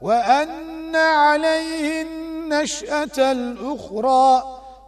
وأن عليه النشأة الأخرى